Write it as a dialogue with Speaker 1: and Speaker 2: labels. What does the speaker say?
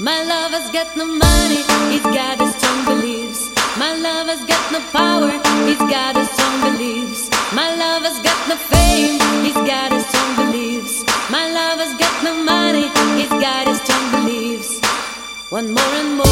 Speaker 1: My love has got no money, he's got his strong beliefs. My love has got no power, he's got his strong beliefs. My love has got no fame, he's got his strong beliefs. My love has got no money, he's got his strong beliefs. One more and more.